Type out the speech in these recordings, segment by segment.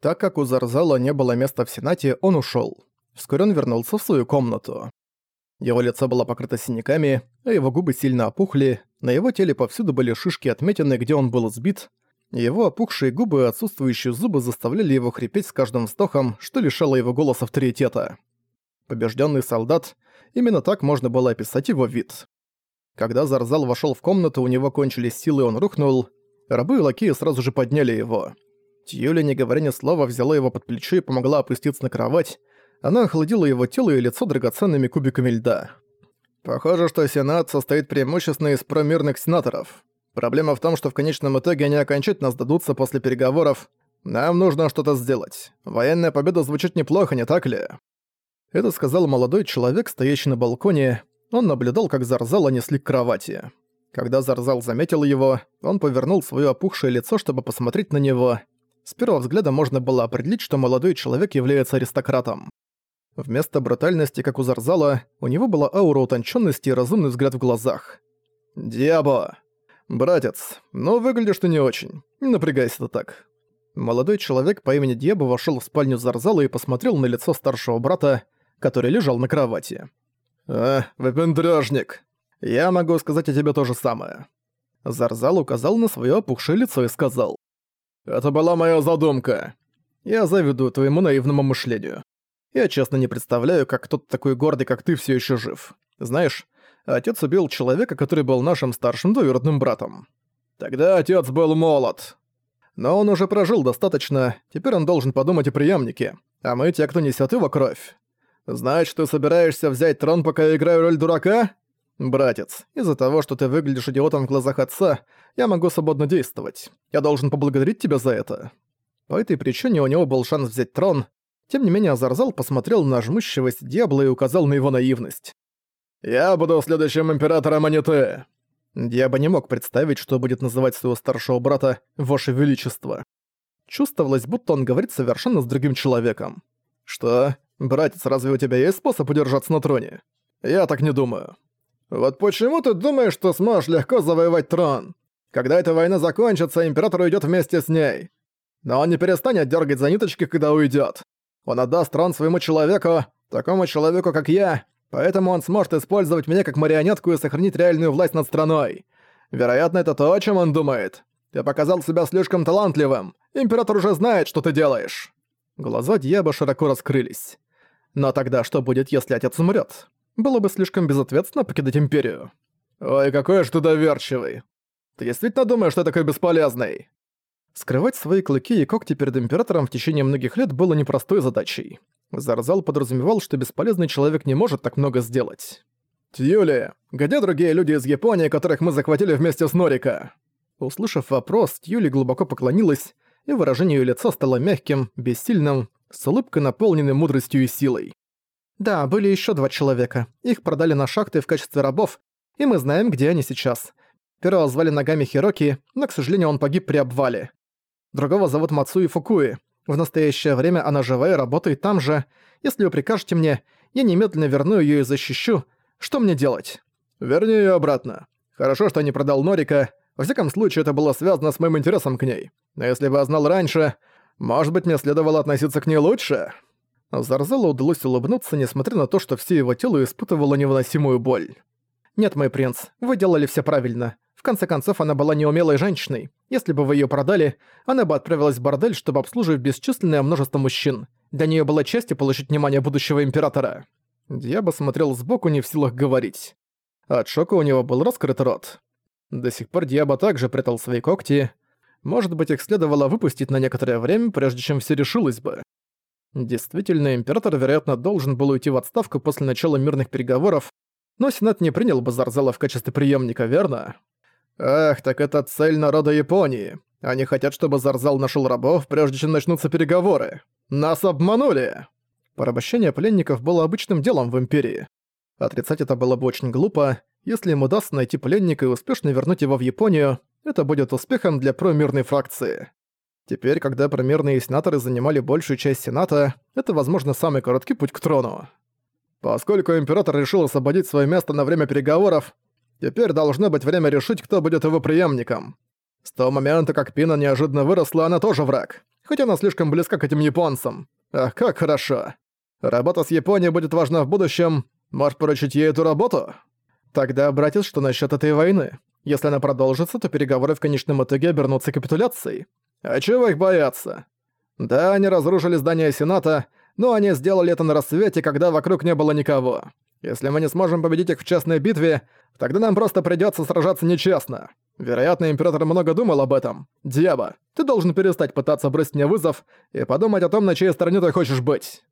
Так как у Зарзала не было места в Сенате, он ушёл. Вскоре он вернулся в свою комнату. Его лицо было покрыто синяками, а его губы сильно опухли, на его теле повсюду были шишки отметины, где он был сбит. Его опухшие губы и отсутствующие зубы заставляли его хрипеть с каждым вздохом, что лишало его голоса авторитета. Побежденный солдат, именно так можно было описать его вид. Когда Зарзал вошел в комнату, у него кончились силы, он рухнул. Рабы и лакеи сразу же подняли его. Тьюля, не говоря ни слова, взяла его под плечо и помогла опуститься на кровать. Она охладила его тело и лицо драгоценными кубиками льда. Похоже, что Сенат состоит преимущественно из промирных сенаторов. Проблема в том, что в конечном итоге они окончательно сдадутся после переговоров. Нам нужно что-то сделать. Военная победа звучит неплохо, не так ли? Это сказал молодой человек, стоящий на балконе. Он наблюдал, как Зарзала несли к кровати. Когда Зарзал заметил его, он повернул свое опухшее лицо, чтобы посмотреть на него. С первого взгляда можно было определить, что молодой человек является аристократом. Вместо брутальности, как у Зарзала, у него была аура утонченности и разумный взгляд в глазах. «Диабо! Братец, ну выглядишь ты не очень. Не напрягайся ты так». Молодой человек по имени Диабо вошел в спальню Зарзала и посмотрел на лицо старшего брата, который лежал на кровати. «А, выпендрёжник! Я могу сказать о тебе то же самое». Зарзал указал на своё опухшее лицо и сказал. «Это была моя задумка. Я завидую твоему наивному мышлению. Я честно не представляю, как кто-то такой гордый, как ты, все еще жив. Знаешь, отец убил человека, который был нашим старшим двоюродным братом. Тогда отец был молод. Но он уже прожил достаточно, теперь он должен подумать о преемнике, а мы те, кто несет его кровь. Значит, ты собираешься взять трон, пока я играю роль дурака? Братец, из-за того, что ты выглядишь идиотом в глазах отца, я могу свободно действовать. Я должен поблагодарить тебя за это. По этой причине у него был шанс взять трон, тем не менее, Азарзал посмотрел на жмущегося Диабло и указал на его наивность. «Я буду следующим императором Аниты!» Диаба не мог представить, что будет называть своего старшего брата «Ваше Величество». Чувствовалось, будто он говорит совершенно с другим человеком. «Что? Братец, разве у тебя есть способ удержаться на троне?» «Я так не думаю». «Вот почему ты думаешь, что сможешь легко завоевать трон? Когда эта война закончится, император уйдет вместе с ней. Но он не перестанет дергать за ниточки, когда уйдет. Он отдаст трон своему человеку, такому человеку, как я, поэтому он сможет использовать меня как марионетку и сохранить реальную власть над страной. Вероятно, это то, о чем он думает. Ты показал себя слишком талантливым. Император уже знает, что ты делаешь». Глаза Дьяба широко раскрылись. «Но тогда что будет, если отец умрет? Было бы слишком безответственно покидать Империю». «Ой, какой же ты доверчивый. Ты действительно думаешь, что я такой бесполезный?» Скрывать свои клыки и когти перед Императором в течение многих лет было непростой задачей. Зарзал подразумевал, что бесполезный человек не может так много сделать. «Тьюли, где другие люди из Японии, которых мы захватили вместе с Норика?» Услышав вопрос, Тьюли глубоко поклонилась, и выражение её лица стало мягким, бессильным, с улыбкой наполненной мудростью и силой. «Да, были ещё два человека. Их продали на шахты в качестве рабов, и мы знаем, где они сейчас. Первого звали ногами Хироки, но, к сожалению, он погиб при обвале. Другого зовут Мацуи Фукуи. В настоящее время она живая и работает там же. Если вы прикажете мне, я немедленно верну её и защищу. Что мне делать? Верни её обратно. Хорошо, что не продал Норика. Во всяком случае, это было связано с моим интересом к ней. Но если бы я знал раньше, может быть, мне следовало относиться к ней лучше?» Зарзелу удалось улыбнуться, несмотря на то, что все его тело испытывало невыносимую боль. «Нет, мой принц, вы делали все правильно. В конце концов, она была неумелой женщиной. Если бы вы её продали, она бы отправилась в бордель, чтобы обслуживать бесчисленное множество мужчин. Для неё было честью получить внимание будущего императора. Дьяба смотрел сбоку, не в силах говорить. От шока у него был раскрыт рот. До сих пор Дьяба также прятал свои когти. Может быть, их следовало выпустить на некоторое время, прежде чем всё решилось бы. Действительно, император, вероятно, должен был уйти в отставку после начала мирных переговоров, но Сенат не принял бы Зарзела в качестве преемника, верно? «Ах, так это цель народа Японии. Они хотят, чтобы Зарзал нашел рабов, прежде чем начнутся переговоры. Нас обманули!» Порабощение пленников было обычным делом в Империи. Отрицать это было бы очень глупо. Если им удастся найти пленника и успешно вернуть его в Японию, это будет успехом для промирной фракции. Теперь, когда промирные сенаторы занимали большую часть Сената, это, возможно, самый короткий путь к трону. Поскольку император решил освободить свое место на время переговоров, Теперь должно быть время решить, кто будет его преемником. С того момента, как Пина неожиданно выросла, она тоже враг. хотя она слишком близка к этим японцам. Ах, как хорошо. Работа с Японией будет важна в будущем. Можешь поручить ей эту работу? Тогда, братец, что насчет этой войны? Если она продолжится, то переговоры в конечном итоге обернутся капитуляцией. А чего их бояться? Да, они разрушили здание Сената, но они сделали это на рассвете, когда вокруг не было никого. Если мы не сможем победить их в честной битве, тогда нам просто придётся сражаться нечестно. Вероятно, император много думал об этом. Дьяба, ты должен перестать пытаться бросить мне вызов и подумать о том, на чьей стороне ты хочешь быть.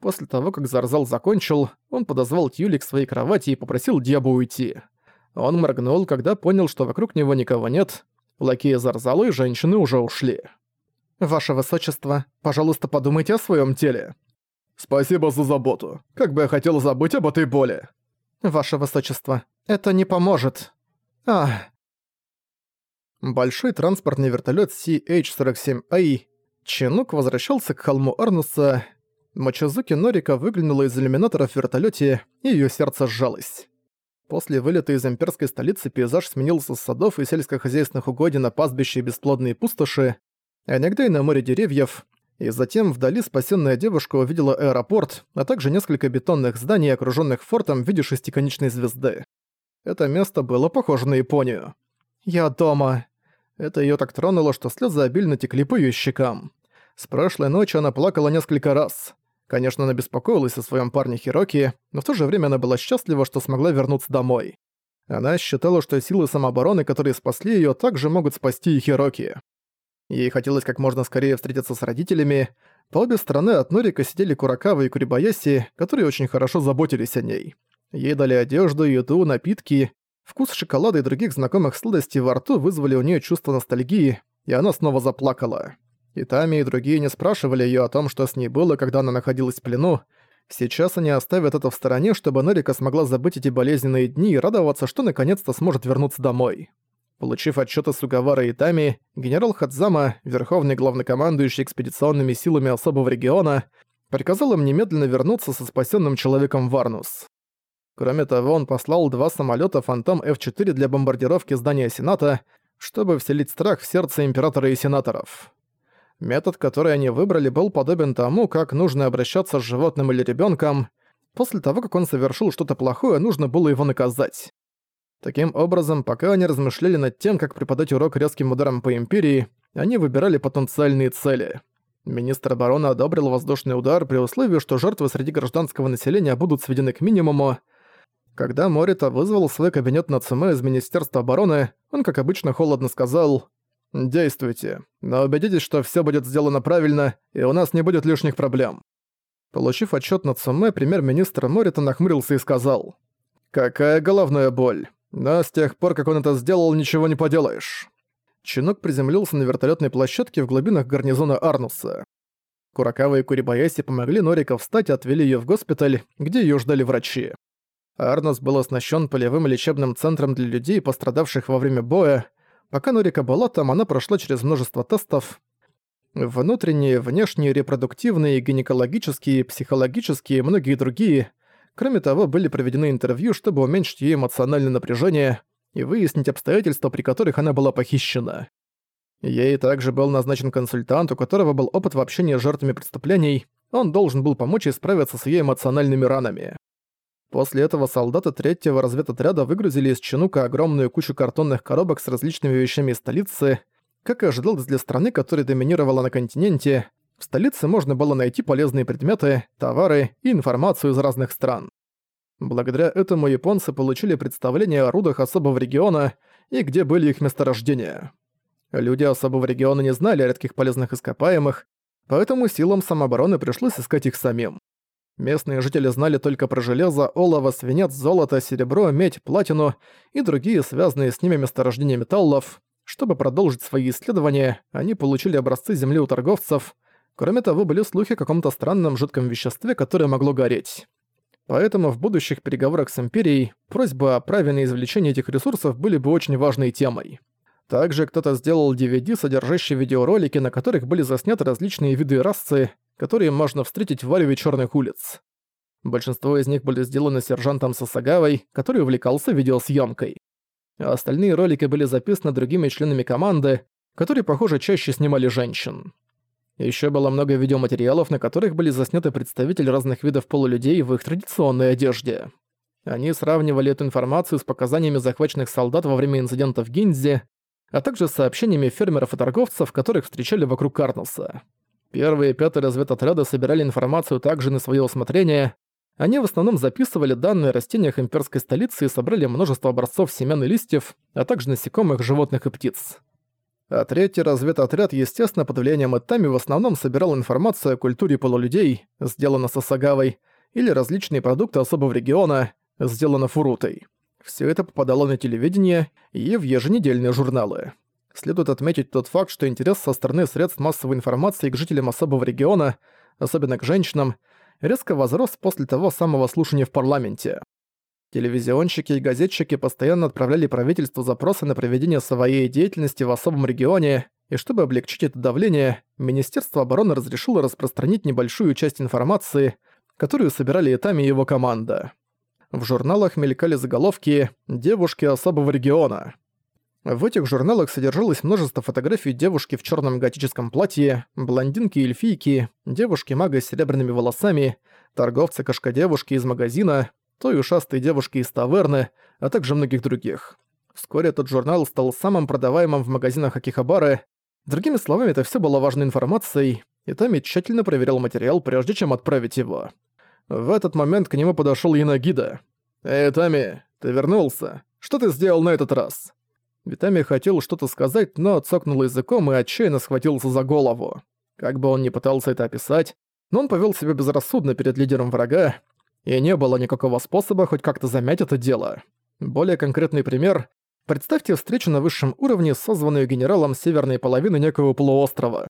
После того, как Зарзал закончил, он подозвал Тьюли к своей кровати и попросил Дьябу уйти. Он моргнул, когда понял, что вокруг него никого нет. Лакеи Зарзала и женщины уже ушли. «Ваше Высочество, пожалуйста, подумайте о своем теле». «Спасибо за заботу. Как бы я хотел забыть об этой боли». «Ваше Высочество, это не поможет». Ах. Большой транспортный вертолет CH-47A Чинук возвращался к холму Арнуса. Мочазуки Норика выглянула из иллюминатора в вертолете, и ее сердце сжалось. После вылета из имперской столицы пейзаж сменился с садов и сельскохозяйственных угодий на пастбище и бесплодные пустоши, а иногда и на море деревьев, и затем вдали спасенная девушка увидела аэропорт, а также несколько бетонных зданий, окруженных фортом в виде шестиконечной звезды. Это место было похоже на Японию. «Я дома». Это её так тронуло, что слёзы обильно текли по её щекам. С прошлой ночи она плакала несколько раз. Конечно, она беспокоилась о своём парне Хироки, но в то же время она была счастлива, что смогла вернуться домой. Она считала, что силы самообороны, которые спасли её, также могут спасти и Хироки. Ей хотелось как можно скорее встретиться с родителями. По обе стороны от Норика сидели Куракава и Курибаяси, которые очень хорошо заботились о ней. Ей дали одежду, еду, напитки. Вкус шоколада и других знакомых сладостей во рту вызвали у нее чувство ностальгии, и она снова заплакала. И Тами, и другие не спрашивали ее о том, что с ней было, когда она находилась в плену. Сейчас они оставят это в стороне, чтобы Норика смогла забыть эти болезненные дни и радоваться, что наконец-то сможет вернуться домой. Получив отчеты Сугавара и Тами, генерал Хадзама, верховный главнокомандующий экспедиционными силами особого региона, приказал им немедленно вернуться со спасенным человеком Варнус. Кроме того, он послал два самолета Фантом F-4 для бомбардировки здания Сената, чтобы вселить страх в сердце императора и сенаторов. Метод, который они выбрали, был подобен тому, как нужно обращаться с животным или ребенком. После того, как он совершил что-то плохое, нужно было его наказать. Таким образом, пока они размышляли над тем, как преподать урок резким ударом по Империи, они выбирали потенциальные цели. Министр обороны одобрил воздушный удар при условии, что жертвы среди гражданского населения будут сведены к минимуму. Когда Морита вызвал свой кабинет на ЦМ из Министерства обороны, он, как обычно, холодно сказал «Действуйте, но убедитесь, что все будет сделано правильно, и у нас не будет лишних проблем». Получив отчет на ЦМ, премьер-министр Морита нахмурился и сказал «Какая головная боль? Но с тех пор, как он это сделал, ничего не поделаешь. Чинок приземлился на вертолетной площадке в глубинах гарнизона Арнуса. Куракава и Курибаяси помогли Норика встать и отвели ее в госпиталь, где ее ждали врачи. Арнус был оснащен полевым лечебным центром для людей, пострадавших во время боя. Пока Норика была там, она прошла через множество тестов. Внутренние, внешние, репродуктивные, гинекологические, психологические и многие другие – Кроме того, были проведены интервью, чтобы уменьшить её эмоциональное напряжение и выяснить обстоятельства, при которых она была похищена. Ей также был назначен консультант, у которого был опыт в общении с жертвами преступлений, он должен был помочь ей справиться с её эмоциональными ранами. После этого солдаты третьего разведотряда выгрузили из Чинука огромную кучу картонных коробок с различными вещами из столицы. Как и ожидалось для страны, которая доминировала на континенте, в столице можно было найти полезные предметы, товары и информацию из разных стран. Благодаря этому японцы получили представление о рудах особого региона и где были их месторождения. Люди особого региона не знали о редких полезных ископаемых, поэтому силам самообороны пришлось искать их самим. Местные жители знали только про железо, олово, свинец, золото, серебро, медь, платину и другие связанные с ними месторождения металлов. Чтобы продолжить свои исследования, они получили образцы земли у торговцев – Кроме того, были слухи о каком-то странном жидком веществе, которое могло гореть. Поэтому в будущих переговорах с Империей просьба о праве на извлечение этих ресурсов были бы очень важной темой. Также кто-то сделал DVD, содержащий видеоролики, на которых были засняты различные виды расы, которые можно встретить в вареве черных улиц. Большинство из них были сделаны сержантом Сасагавой, который увлекался видеосъемкой. А остальные ролики были записаны другими членами команды, которые, похоже, чаще снимали женщин. Еще было много видеоматериалов, на которых были засняты представители разных видов полулюдей в их традиционной одежде. Они сравнивали эту информацию с показаниями захваченных солдат во время инцидента в Гинзе, а также с сообщениями фермеров и торговцев, которых встречали вокруг Карнуса. Первые пятый разведотряды собирали информацию также на свое усмотрение. Они в основном записывали данные о растениях имперской столицы и собрали множество образцов семян и листьев, а также насекомых, животных и птиц. А третий разведотряд, естественно, под влиянием Этами в основном собирал информацию о культуре полулюдей, сделанной Сасагавой, или различные продукты особого региона, сделанной Фурутой. Все это попадало на телевидение и в еженедельные журналы. Следует отметить тот факт, что интерес со стороны средств массовой информации к жителям особого региона, особенно к женщинам, резко возрос после того самого слушания в парламенте. Телевизионщики и газетчики постоянно отправляли правительству запросы на проведение своей деятельности в особом регионе, и чтобы облегчить это давление, Министерство обороны разрешило распространить небольшую часть информации, которую собирали Итами и его команда. В журналах мелькали заголовки «Девушки особого региона». В этих журналах содержалось множество фотографий девушки в черном готическом платье, блондинки эльфийки, девушки-мага с серебряными волосами, торговцы-кошка-девушки из магазина, той ушастой девушки из таверны, а также многих других. Вскоре этот журнал стал самым продаваемым в магазинах Акихабары. Другими словами, это все было важной информацией, и Тами тщательно проверял материал, прежде чем отправить его. В этот момент к нему подошёл Янагида. «Эй, Тами, ты вернулся. Что ты сделал на этот раз?» Витами хотел что-то сказать, но цокнул языком и отчаянно схватился за голову. Как бы он ни пытался это описать, но он повел себя безрассудно перед лидером врага, и не было никакого способа хоть как-то замять это дело. Более конкретный пример. Представьте встречу на высшем уровне, созванную генералом северной половины некого полуострова.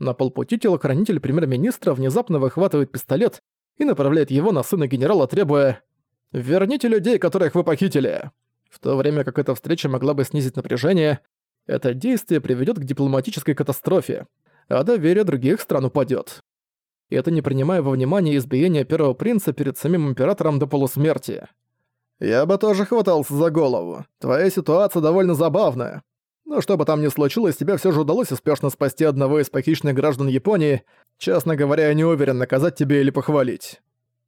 На полпути телохранитель премьер-министра внезапно выхватывает пистолет и направляет его на сына генерала, требуя «Верните людей, которых вы похитили!» В то время как эта встреча могла бы снизить напряжение, это действие приведет к дипломатической катастрофе, а доверие других стран упадет и это не принимая во внимание избиения первого принца перед самим императором до полусмерти. «Я бы тоже хватался за голову. Твоя ситуация довольно забавная. Но что бы там ни случилось, тебе все же удалось успешно спасти одного из похищенных граждан Японии. Честно говоря, я не уверен, наказать тебе или похвалить.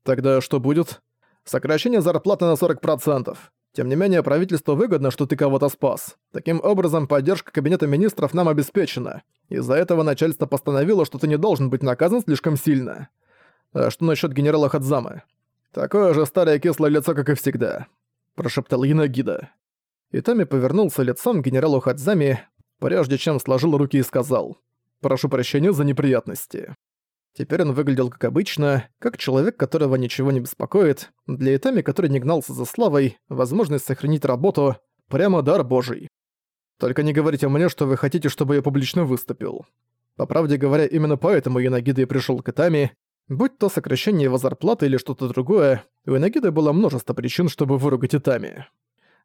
Тогда что будет? Сокращение зарплаты на 40%. Тем не менее, правительству выгодно, что ты кого-то спас. Таким образом, поддержка Кабинета Министров нам обеспечена. Из-за этого начальство постановило, что ты не должен быть наказан слишком сильно. А что насчет генерала Хадзамы? Такое же старое кислое лицо, как и всегда. Прошептал Янагида. Итами повернулся лицом к генералу Хадзами, прежде чем сложил руки и сказал «Прошу прощения за неприятности». Теперь он выглядел как обычно, как человек, которого ничего не беспокоит. Для Итами, который не гнался за славой, возможность сохранить работу – прямо дар божий. Только не говорите мне, что вы хотите, чтобы я публично выступил. По правде говоря, именно поэтому Янагида и пришел к Итами. Будь то сокращение его зарплаты или что-то другое, у Янагиды было множество причин, чтобы выругать Итами.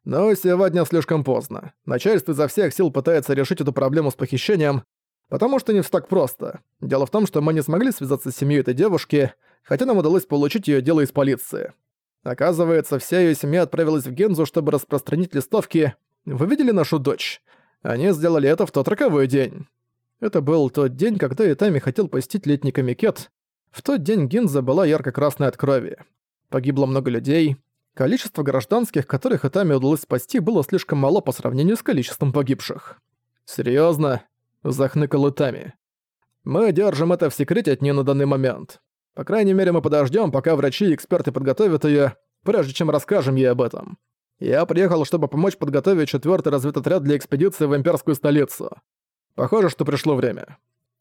Но сегодня слишком поздно. Начальство изо всех сил пытается решить эту проблему с похищением, Потому что не все так просто. Дело в том, что мы не смогли связаться с семьей этой девушки, хотя нам удалось получить ее дело из полиции. Оказывается, вся ее семья отправилась в Гензу, чтобы распространить листовки. Вы видели нашу дочь? Они сделали это в тот роковой день. Это был тот день, когда Итами хотел посетить летний комикет. В тот день Гинза была ярко-красной от крови. Погибло много людей. Количество гражданских, которых Итами удалось спасти, было слишком мало по сравнению с количеством погибших. Серьезно, захныкал Итами. «Мы держим это в секрете от нее на данный момент. По крайней мере, мы подождем, пока врачи и эксперты подготовят ее, прежде чем расскажем ей об этом. Я приехал, чтобы помочь подготовить четвертый разведотряд для экспедиции в имперскую столицу. Похоже, что пришло время.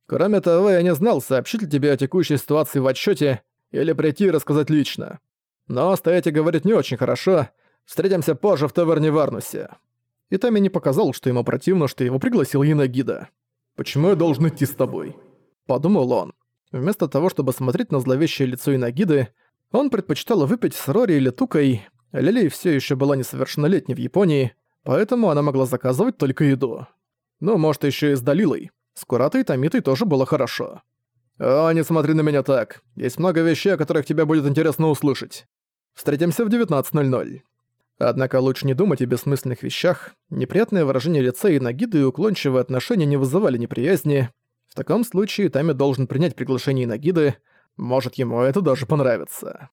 Кроме того, я не знал, сообщить ли тебе о текущей ситуации в отчете или прийти и рассказать лично. Но стоять и говорить не очень хорошо. Встретимся позже в таверне в Арнусе». Итами не показал, что ему противно, что его пригласил Янагида. «Почему я должен идти с тобой?» Подумал он. Вместо того, чтобы смотреть на зловещее лицо Инагиды, он предпочитал выпить с Рори или Тукой. Лили все еще была несовершеннолетней в Японии, поэтому она могла заказывать только еду. Ну, может, еще и с Далилой. С Куратой и Томитой тоже было хорошо. «О, не смотри на меня так. Есть много вещей, о которых тебе будет интересно услышать. Встретимся в 19.00». Однако лучше не думать о бессмысленных вещах. Неприятное выражение лица и Нагиды и уклончивые отношения не вызывали неприязни. В таком случае Тами должен принять приглашение Нагиды, может ему это даже понравится.